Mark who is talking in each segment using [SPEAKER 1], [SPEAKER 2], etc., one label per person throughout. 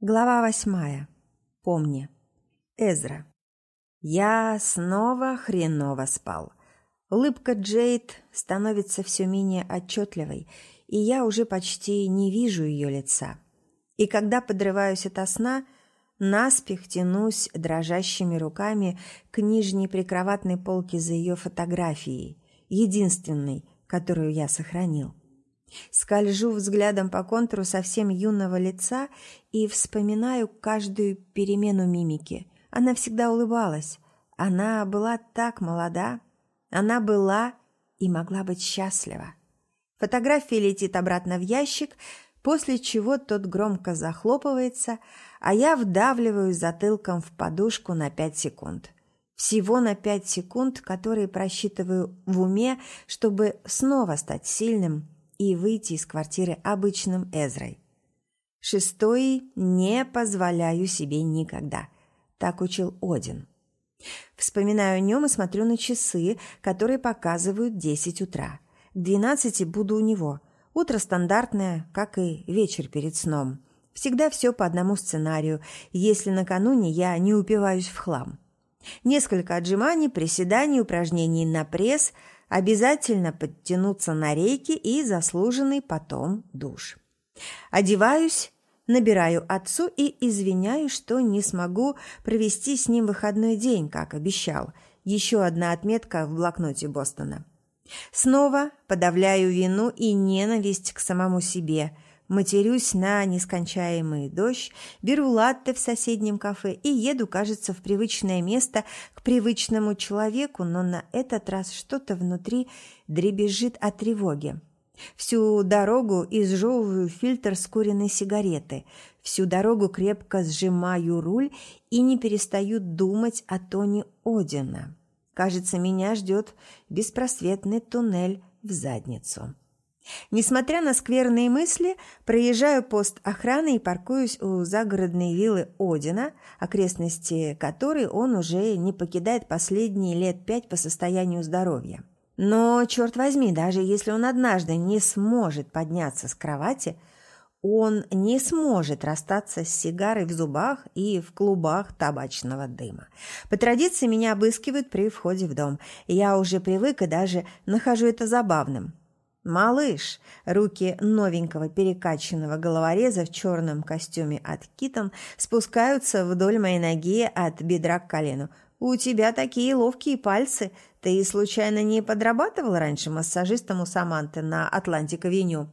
[SPEAKER 1] Глава восьмая. Помни. Эзра. Я снова хреново спал. Улыбка Джейд становится все менее отчетливой, и я уже почти не вижу ее лица. И когда подрываюсь ото сна, наспех тянусь дрожащими руками к нижней прикроватной полке за ее фотографией, единственной, которую я сохранил. Скольжу взглядом по контуру совсем юного лица и вспоминаю каждую перемену мимики. Она всегда улыбалась. Она была так молода. Она была и могла быть счастлива. Фотография летит обратно в ящик, после чего тот громко захлопывается, а я вдавливаю затылком в подушку на пять секунд. Всего на пять секунд, которые просчитываю в уме, чтобы снова стать сильным и выйти из квартиры обычным Эзрой. Шестой не позволяю себе никогда. Так учил Один. Вспоминаю о нем и смотрю на часы, которые показывают 10 утра. К 12 буду у него. Утро стандартное, как и вечер перед сном. Всегда все по одному сценарию, если накануне я не упиваюсь в хлам. Несколько отжиманий, приседаний, упражнений на пресс – Обязательно подтянуться на рейки и заслуженный потом душ. Одеваюсь, набираю отцу и извиняюсь, что не смогу провести с ним выходной день, как обещал. Еще одна отметка в блокноте Бостона. Снова подавляю вину и ненависть к самому себе – Матерюсь на нескончаемый дождь, беру латте в соседнем кафе и еду, кажется, в привычное место к привычному человеку, но на этот раз что-то внутри дребезжит от тревоги. Всю дорогу изжевываю фильтр с куриной сигареты. Всю дорогу крепко сжимаю руль и не перестаю думать о Тони Одина. Кажется, меня ждет беспросветный туннель в задницу. Несмотря на скверные мысли, проезжаю пост охраны и паркуюсь у загородной виллы Одина, окрестности которой он уже не покидает последние лет пять по состоянию здоровья. Но, черт возьми, даже если он однажды не сможет подняться с кровати, он не сможет расстаться с сигарой в зубах и в клубах табачного дыма. По традиции меня обыскивают при входе в дом. Я уже привык и даже нахожу это забавным. «Малыш!» Руки новенького перекачанного головореза в черном костюме от Китон спускаются вдоль моей ноги от бедра к колену. «У тебя такие ловкие пальцы. Ты случайно не подрабатывал раньше массажистом у Саманты на Атлантик-авеню?»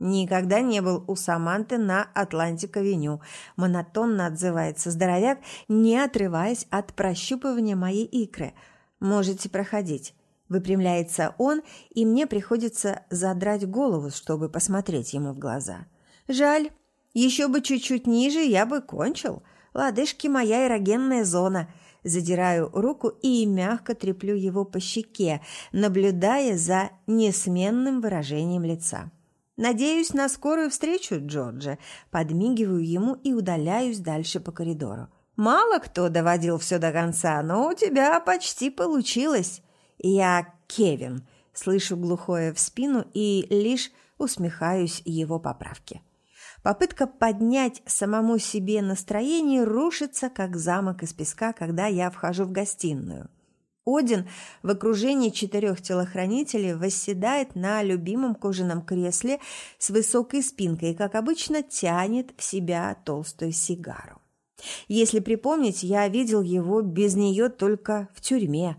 [SPEAKER 1] «Никогда не был у Саманты на Атлантик-авеню», – монотонно отзывается здоровяк, не отрываясь от прощупывания моей икры. «Можете проходить». Выпрямляется он, и мне приходится задрать голову, чтобы посмотреть ему в глаза. Жаль, еще бы чуть-чуть ниже я бы кончил. Лодыжки моя эрогенная зона. Задираю руку и мягко треплю его по щеке, наблюдая за несменным выражением лица. «Надеюсь на скорую встречу, Джорджа». Подмигиваю ему и удаляюсь дальше по коридору. «Мало кто доводил все до конца, но у тебя почти получилось». «Я Кевин», слышу глухое в спину и лишь усмехаюсь его поправке. Попытка поднять самому себе настроение рушится, как замок из песка, когда я вхожу в гостиную. Один в окружении четырех телохранителей восседает на любимом кожаном кресле с высокой спинкой и, как обычно, тянет в себя толстую сигару. Если припомнить, я видел его без нее только в тюрьме.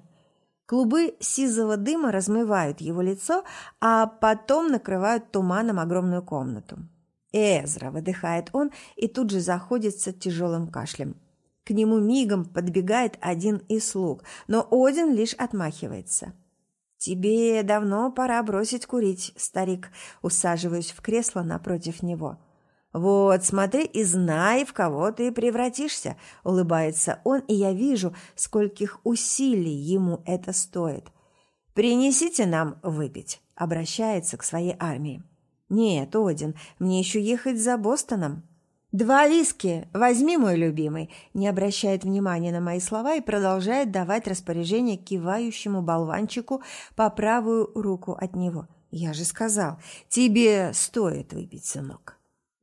[SPEAKER 1] Клубы сизого дыма размывают его лицо, а потом накрывают туманом огромную комнату. «Эзра!» – выдыхает он и тут же заходится тяжелым кашлем. К нему мигом подбегает один из слуг, но Один лишь отмахивается. «Тебе давно пора бросить курить, старик», – усаживаюсь в кресло напротив него. «Вот, смотри и знай, в кого ты превратишься», – улыбается он, и я вижу, скольких усилий ему это стоит. «Принесите нам выпить», – обращается к своей армии. «Нет, Один, мне еще ехать за Бостоном». «Два виски! Возьми, мой любимый!» Не обращает внимания на мои слова и продолжает давать распоряжение кивающему болванчику по правую руку от него. «Я же сказал, тебе стоит выпить, сынок».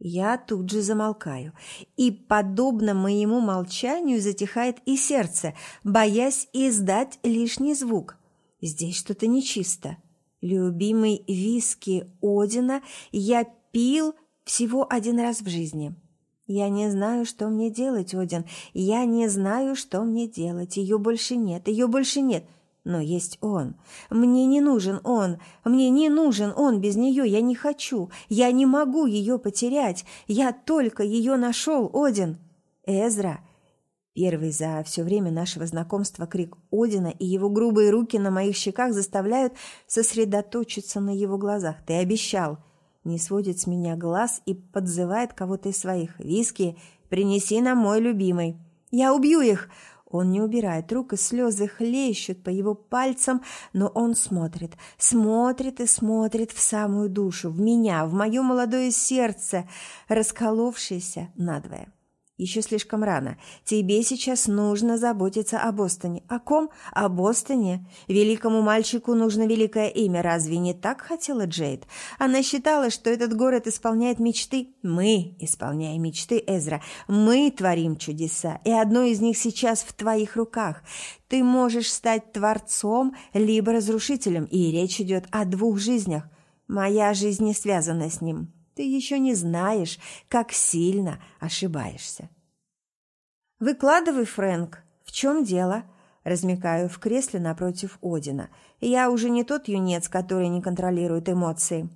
[SPEAKER 1] Я тут же замолкаю, и, подобно моему молчанию, затихает и сердце, боясь издать лишний звук. Здесь что-то нечисто. Любимый виски Одина я пил всего один раз в жизни. Я не знаю, что мне делать, Один. Я не знаю, что мне делать. Ее больше нет, ее больше нет. Но есть он. Мне не нужен он. Мне не нужен он без нее. Я не хочу. Я не могу ее потерять. Я только ее нашел, Один. Эзра. Первый за все время нашего знакомства крик Одина и его грубые руки на моих щеках заставляют сосредоточиться на его глазах. Ты обещал. Не сводит с меня глаз и подзывает кого-то из своих. Виски, принеси нам мой любимый. Я убью их. Он не убирает рук, и слезы хлещут по его пальцам, но он смотрит, смотрит и смотрит в самую душу, в меня, в мое молодое сердце, расколовшееся надвое. Еще слишком рано. Тебе сейчас нужно заботиться о Бостоне. О ком? О Бостоне. Великому мальчику нужно великое имя. Разве не так хотела Джейд? Она считала, что этот город исполняет мечты. Мы исполняем мечты, Эзра. Мы творим чудеса. И одно из них сейчас в твоих руках. Ты можешь стать творцом, либо разрушителем. И речь идет о двух жизнях. Моя жизнь не связана с ним. Ты еще не знаешь, как сильно ошибаешься. «Выкладывай, Фрэнк. В чем дело?» Размекаю в кресле напротив Одина. «Я уже не тот юнец, который не контролирует эмоции».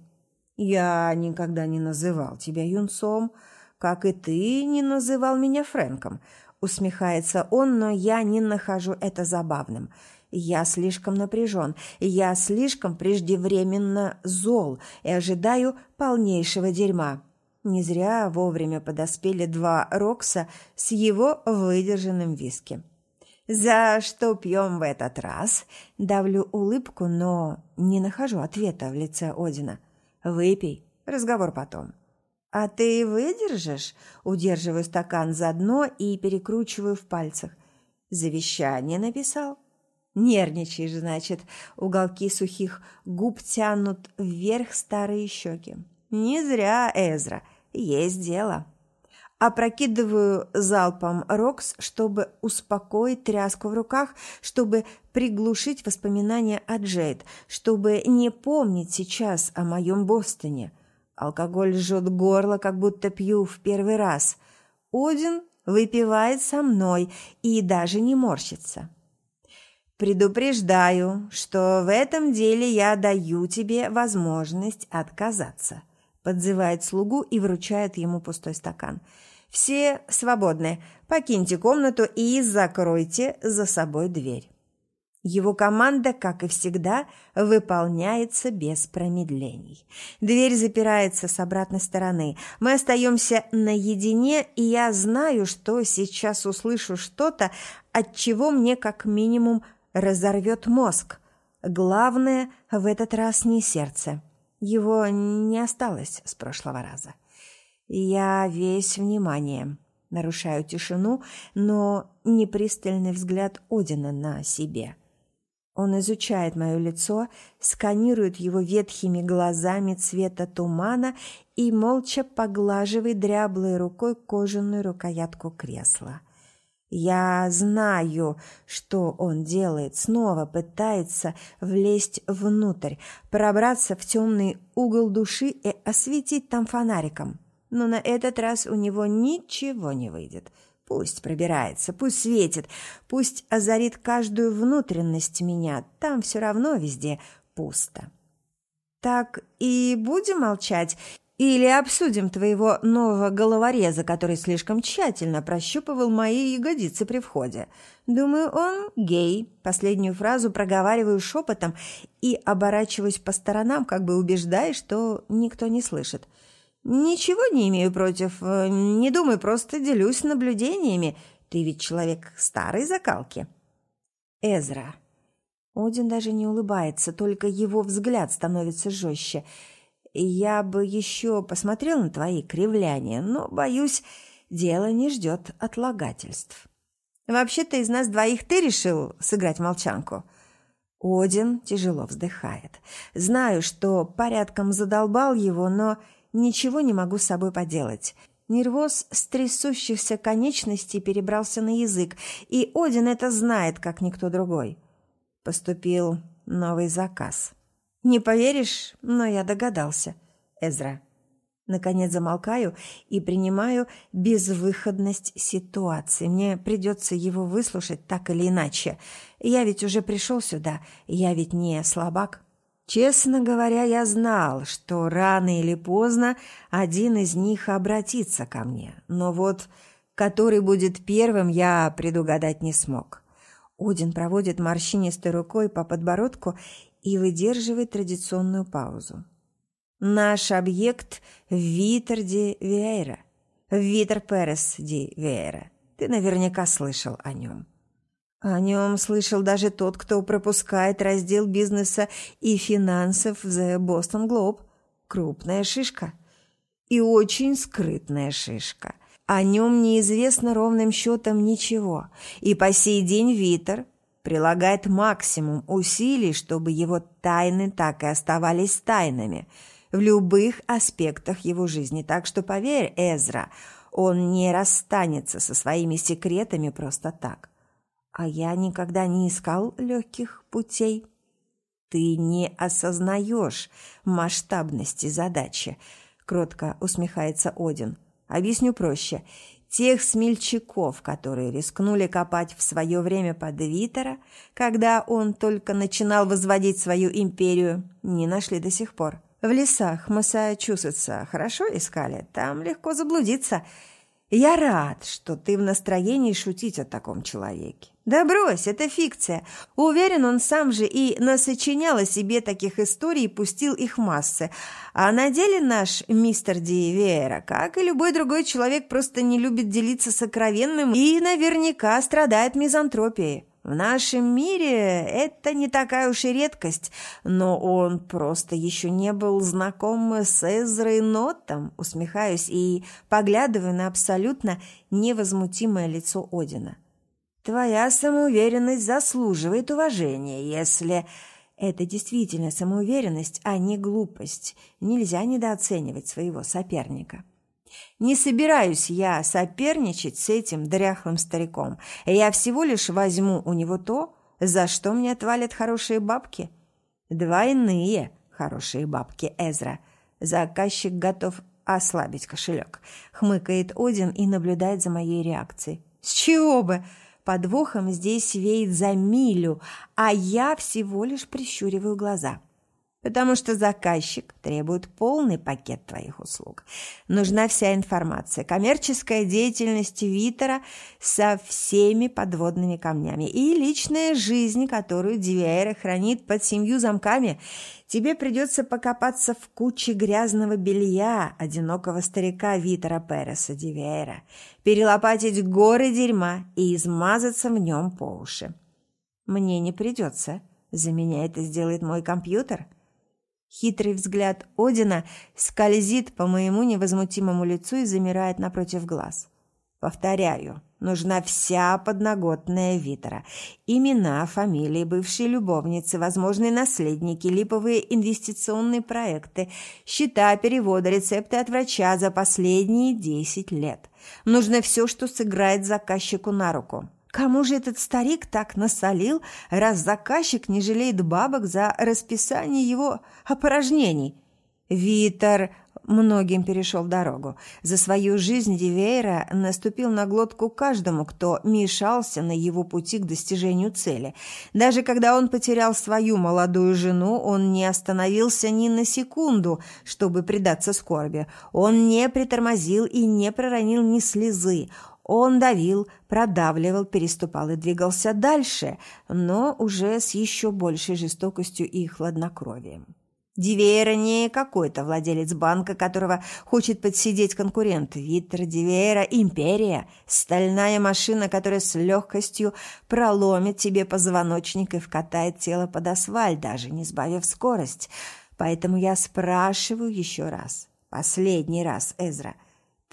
[SPEAKER 1] «Я никогда не называл тебя юнцом, как и ты не называл меня Фрэнком», усмехается он, но я не нахожу это забавным – я слишком напряжен, я слишком преждевременно зол и ожидаю полнейшего дерьма. Не зря вовремя подоспели два Рокса с его выдержанным виски. «За что пьем в этот раз?» Давлю улыбку, но не нахожу ответа в лице Одина. «Выпей, разговор потом». «А ты выдержишь?» Удерживаю стакан за дно и перекручиваю в пальцах. «Завещание написал?» Нервничаешь, значит. Уголки сухих губ тянут вверх старые щеки. Не зря, Эзра. Есть дело. Опрокидываю залпом Рокс, чтобы успокоить тряску в руках, чтобы приглушить воспоминания о Джейд, чтобы не помнить сейчас о моем Бостоне. Алкоголь жжет горло, как будто пью в первый раз. Один выпивает со мной и даже не морщится. «Предупреждаю, что в этом деле я даю тебе возможность отказаться», подзывает слугу и вручает ему пустой стакан. «Все свободны. Покиньте комнату и закройте за собой дверь». Его команда, как и всегда, выполняется без промедлений. Дверь запирается с обратной стороны. Мы остаемся наедине, и я знаю, что сейчас услышу что-то, от чего мне как минимум разорвет мозг. Главное в этот раз не сердце. Его не осталось с прошлого раза. Я весь внимание. Нарушаю тишину, но непристальный взгляд Одина на себе. Он изучает мое лицо, сканирует его ветхими глазами цвета тумана и молча поглаживает дряблой рукой кожаную рукоятку кресла. Я знаю, что он делает. Снова пытается влезть внутрь, пробраться в темный угол души и осветить там фонариком. Но на этот раз у него ничего не выйдет. Пусть пробирается, пусть светит, пусть озарит каждую внутренность меня. Там все равно везде пусто. Так и будем молчать или обсудим твоего нового головореза, который слишком тщательно прощупывал мои ягодицы при входе. Думаю, он гей. Последнюю фразу проговариваю шепотом и оборачиваюсь по сторонам, как бы убеждаясь, что никто не слышит. Ничего не имею против. Э, не думай, просто делюсь наблюдениями. Ты ведь человек старой закалки. Эзра. Один даже не улыбается, только его взгляд становится жестче – я бы еще посмотрел на твои кривляния, но, боюсь, дело не ждет отлагательств. Вообще-то из нас двоих ты решил сыграть молчанку?» Один тяжело вздыхает. Знаю, что порядком задолбал его, но Ничего не могу с собой поделать. Нервоз с трясущихся конечностей перебрался на язык, и Один это знает, как никто другой. Поступил новый заказ. Не поверишь, но я догадался. Эзра. Наконец замолкаю и принимаю безвыходность ситуации. Мне придется его выслушать так или иначе. Я ведь уже пришел сюда, я ведь не слабак. Честно говоря, я знал, что рано или поздно один из них обратится ко мне. Но вот который будет первым, я предугадать не смог. Один проводит морщинистой рукой по подбородку и выдерживает традиционную паузу. Наш объект – Витер де Вейра. Витер Перес де Вейра. Ты наверняка слышал о нем. О нем слышал даже тот, кто пропускает раздел бизнеса и финансов в The Boston Globe. Крупная шишка. И очень скрытная шишка. О нем неизвестно ровным счетом ничего. И по сей день Витер прилагает максимум усилий, чтобы его тайны так и оставались тайнами – в любых аспектах его жизни. Так что поверь, Эзра, он не расстанется со своими секретами просто так. А я никогда не искал легких путей. Ты не осознаешь масштабности задачи, кротко усмехается Один. Объясню проще. Тех смельчаков, которые рискнули копать в свое время под Витера, когда он только начинал возводить свою империю, не нашли до сих пор. В лесах Массачусетса хорошо искали? Там легко заблудиться. Я рад, что ты в настроении шутить о таком человеке. Да брось, это фикция. Уверен, он сам же и насочинял о себе таких историй и пустил их массы. А на деле наш мистер Диевера, как и любой другой человек, просто не любит делиться сокровенным и наверняка страдает мизантропией. В нашем мире это не такая уж и редкость, но он просто еще не был знаком с Эзрой Нотом, усмехаюсь и поглядываю на абсолютно невозмутимое лицо Одина. Твоя самоуверенность заслуживает уважения, если... Это действительно самоуверенность, а не глупость. Нельзя недооценивать своего соперника. Не собираюсь я соперничать с этим дряхлым стариком. Я всего лишь возьму у него то, за что мне отвалят хорошие бабки. Двойные хорошие бабки, Эзра. Заказчик готов ослабить кошелек. Хмыкает Один и наблюдает за моей реакцией. С чего бы? Подвохом здесь веет за милю, а я всего лишь прищуриваю глаза потому что заказчик требует полный пакет твоих услуг. Нужна вся информация, коммерческая деятельность Витера со всеми подводными камнями и личная жизнь, которую Дивиэра хранит под семью замками. Тебе придется покопаться в куче грязного белья одинокого старика Витера Переса Дивиэра, перелопатить горы дерьма и измазаться в нем по уши. Мне не придется. За меня это сделает мой компьютер. Хитрый взгляд Одина скользит по моему невозмутимому лицу и замирает напротив глаз. Повторяю, нужна вся подноготная Витера. Имена, фамилии, бывшие любовницы, возможные наследники, липовые инвестиционные проекты, счета, переводы, рецепты от врача за последние десять лет. Нужно все, что сыграет заказчику на руку. Кому же этот старик так насолил, раз заказчик не жалеет бабок за расписание его опорожнений? Витер многим перешел дорогу. За свою жизнь Дивейра наступил на глотку каждому, кто мешался на его пути к достижению цели. Даже когда он потерял свою молодую жену, он не остановился ни на секунду, чтобы предаться скорби. Он не притормозил и не проронил ни слезы. Он давил, продавливал, переступал и двигался дальше, но уже с еще большей жестокостью и хладнокровием. Дивейра не какой-то владелец банка, которого хочет подсидеть конкурент. Витер Дивейра – империя, стальная машина, которая с легкостью проломит тебе позвоночник и вкатает тело под асфальт, даже не сбавив скорость. Поэтому я спрашиваю еще раз, последний раз, Эзра –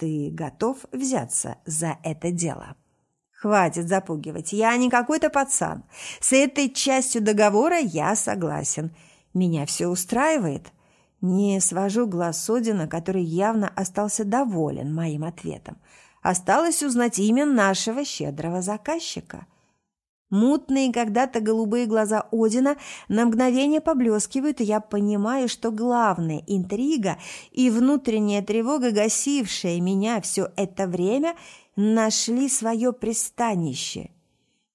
[SPEAKER 1] ты готов взяться за это дело? Хватит запугивать. Я не какой-то пацан. С этой частью договора я согласен. Меня все устраивает. Не свожу глаз Одина, который явно остался доволен моим ответом. Осталось узнать имя нашего щедрого заказчика. Мутные когда-то голубые глаза Одина на мгновение поблескивают, и я понимаю, что главная интрига и внутренняя тревога, гасившая меня все это время, нашли свое пристанище.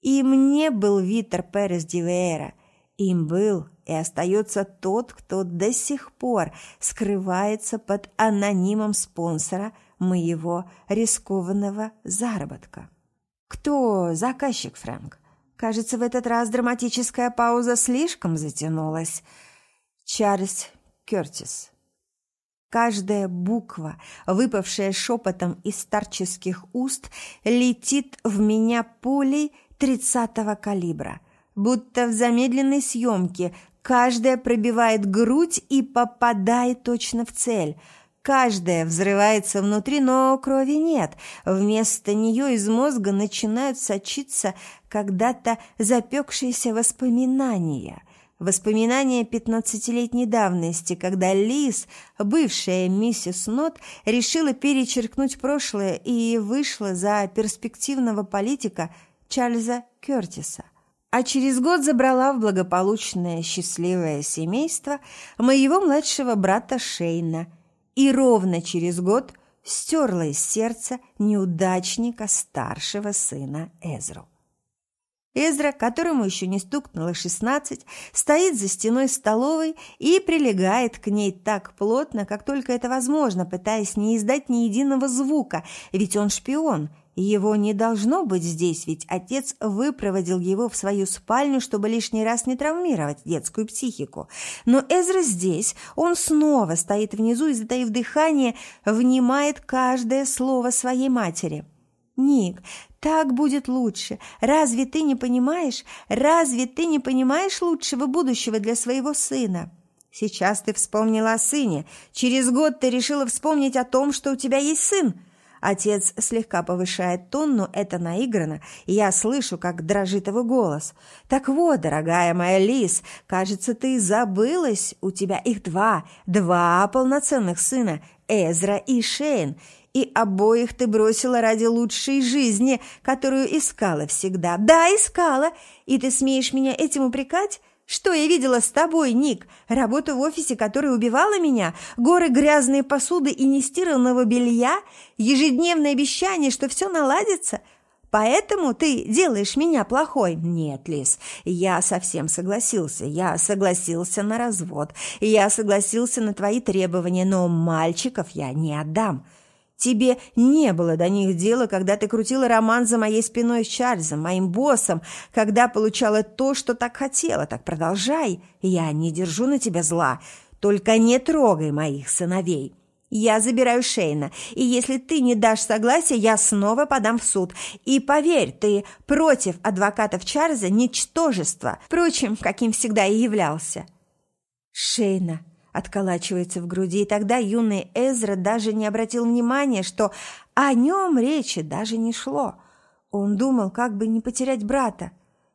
[SPEAKER 1] Им не был Витер Перес Дивейра, им был и остается тот, кто до сих пор скрывается под анонимом спонсора моего рискованного заработка. Кто заказчик, Фрэнк? Кажется, в этот раз драматическая пауза слишком затянулась. Чарльз Кертис. Каждая буква, выпавшая шепотом из старческих уст, летит в меня пулей тридцатого калибра. Будто в замедленной съемке каждая пробивает грудь и попадает точно в цель – Каждая взрывается внутри, но крови нет. Вместо нее из мозга начинают сочиться когда-то запекшиеся воспоминания. Воспоминания пятнадцатилетней давности, когда Лиз, бывшая миссис Нот, решила перечеркнуть прошлое и вышла за перспективного политика Чарльза Кертиса а через год забрала в благополучное счастливое семейство моего младшего брата Шейна – и ровно через год стерла из сердца неудачника старшего сына Эзру. Эзра, которому еще не стукнуло шестнадцать, стоит за стеной столовой и прилегает к ней так плотно, как только это возможно, пытаясь не издать ни единого звука, ведь он шпион его не должно быть здесь, ведь отец выпроводил его в свою спальню, чтобы лишний раз не травмировать детскую психику. Но Эзра здесь, он снова стоит внизу и, затаив дыхание, внимает каждое слово своей матери. «Ник, так будет лучше. Разве ты не понимаешь? Разве ты не понимаешь лучшего будущего для своего сына?» «Сейчас ты вспомнила о сыне. Через год ты решила вспомнить о том, что у тебя есть сын. Отец слегка повышает тон, но это наиграно, и я слышу, как дрожит его голос. «Так вот, дорогая моя Лис, кажется, ты забылась. У тебя их два, два полноценных сына, Эзра и Шейн, и обоих ты бросила ради лучшей жизни, которую искала всегда. Да, искала, и ты смеешь меня этим упрекать?» Что я видела с тобой, Ник? Работу в офисе, которая убивала меня? Горы грязной посуды и нестиранного белья? Ежедневное обещание, что все наладится? Поэтому ты делаешь меня плохой? Нет, Лис, я совсем согласился. Я согласился на развод. Я согласился на твои требования, но мальчиков я не отдам. Тебе не было до них дела, когда ты крутила роман за моей спиной с Чарльзом, моим боссом, когда получала то, что так хотела. Так продолжай. Я не держу на тебя зла. Только не трогай моих сыновей. Я забираю Шейна, и если ты не дашь согласия, я снова подам в суд. И поверь, ты против адвокатов Чарльза ничтожество, впрочем, каким всегда и являлся. Шейна, отколачивается в груди, и тогда юный Эзра даже не обратил внимания, что о нем речи даже не шло. Он думал, как бы не потерять брата.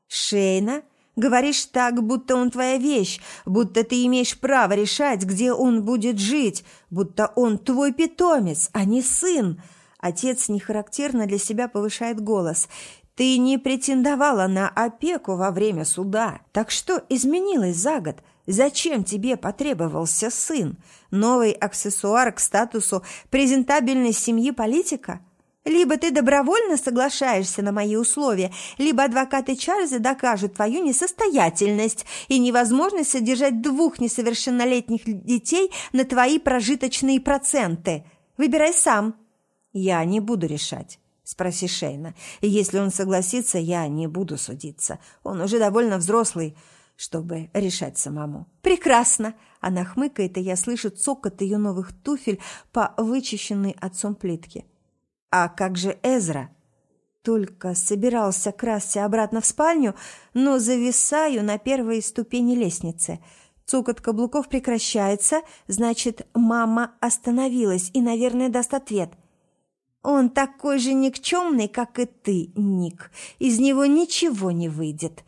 [SPEAKER 1] «Шейна, говоришь так, будто он твоя вещь, будто ты имеешь право решать, где он будет жить, будто он твой питомец, а не сын». Отец нехарактерно для себя повышает голос. «Ты не претендовала на опеку во время суда. Так что изменилось за год?» Зачем тебе потребовался сын? Новый аксессуар к статусу презентабельной семьи политика? Либо ты добровольно соглашаешься на мои условия, либо адвокаты Чарльза докажут твою несостоятельность и невозможность содержать двух несовершеннолетних детей на твои прожиточные проценты. Выбирай сам. Я не буду решать. Спроси Шейна. Если он согласится, я не буду судиться. Он уже довольно взрослый чтобы решать самому. «Прекрасно!» Она хмыкает, и я слышу цокот ее новых туфель по вычищенной отцом плитке. «А как же Эзра?» Только собирался красться обратно в спальню, но зависаю на первой ступени лестницы. Цокот каблуков прекращается, значит, мама остановилась и, наверное, даст ответ. «Он такой же никчемный, как и ты, Ник. Из него ничего не выйдет».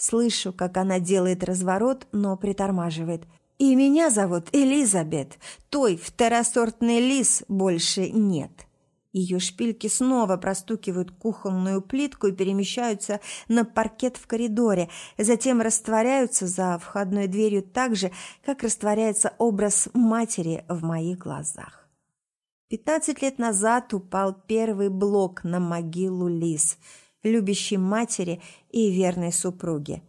[SPEAKER 1] Слышу, как она делает разворот, но притормаживает. И меня зовут Элизабет. Той второсортный лис больше нет. Ее шпильки снова простукивают кухонную плитку и перемещаются на паркет в коридоре, затем растворяются за входной дверью так же, как растворяется образ матери в моих глазах. Пятнадцать лет назад упал первый блок на могилу Лис, любящей матери и верной супруги.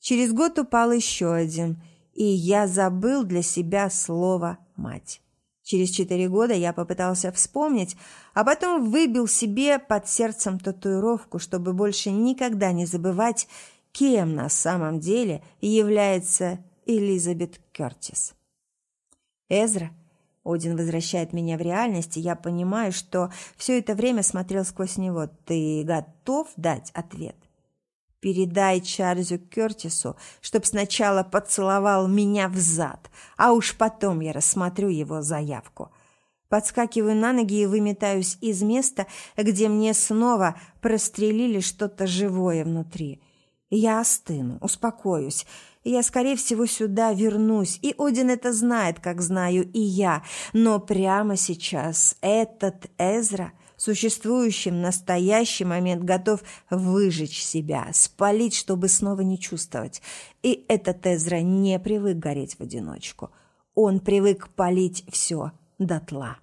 [SPEAKER 1] Через год упал еще один, и я забыл для себя слово «мать». Через четыре года я попытался вспомнить, а потом выбил себе под сердцем татуировку, чтобы больше никогда не забывать, кем на самом деле является Элизабет Кертис. Эзра, Один возвращает меня в реальность, и я понимаю, что все это время смотрел сквозь него. Ты готов дать ответ? Передай Чарльзу Кертису, чтоб сначала поцеловал меня в зад, а уж потом я рассмотрю его заявку. Подскакиваю на ноги и выметаюсь из места, где мне снова прострелили что-то живое внутри. Я остыну, успокоюсь. Я, скорее всего, сюда вернусь, и Один это знает, как знаю и я. Но прямо сейчас этот Эзра существующий в настоящий момент готов выжечь себя, спалить, чтобы снова не чувствовать. И этот Эзра не привык гореть в одиночку. Он привык палить все дотла.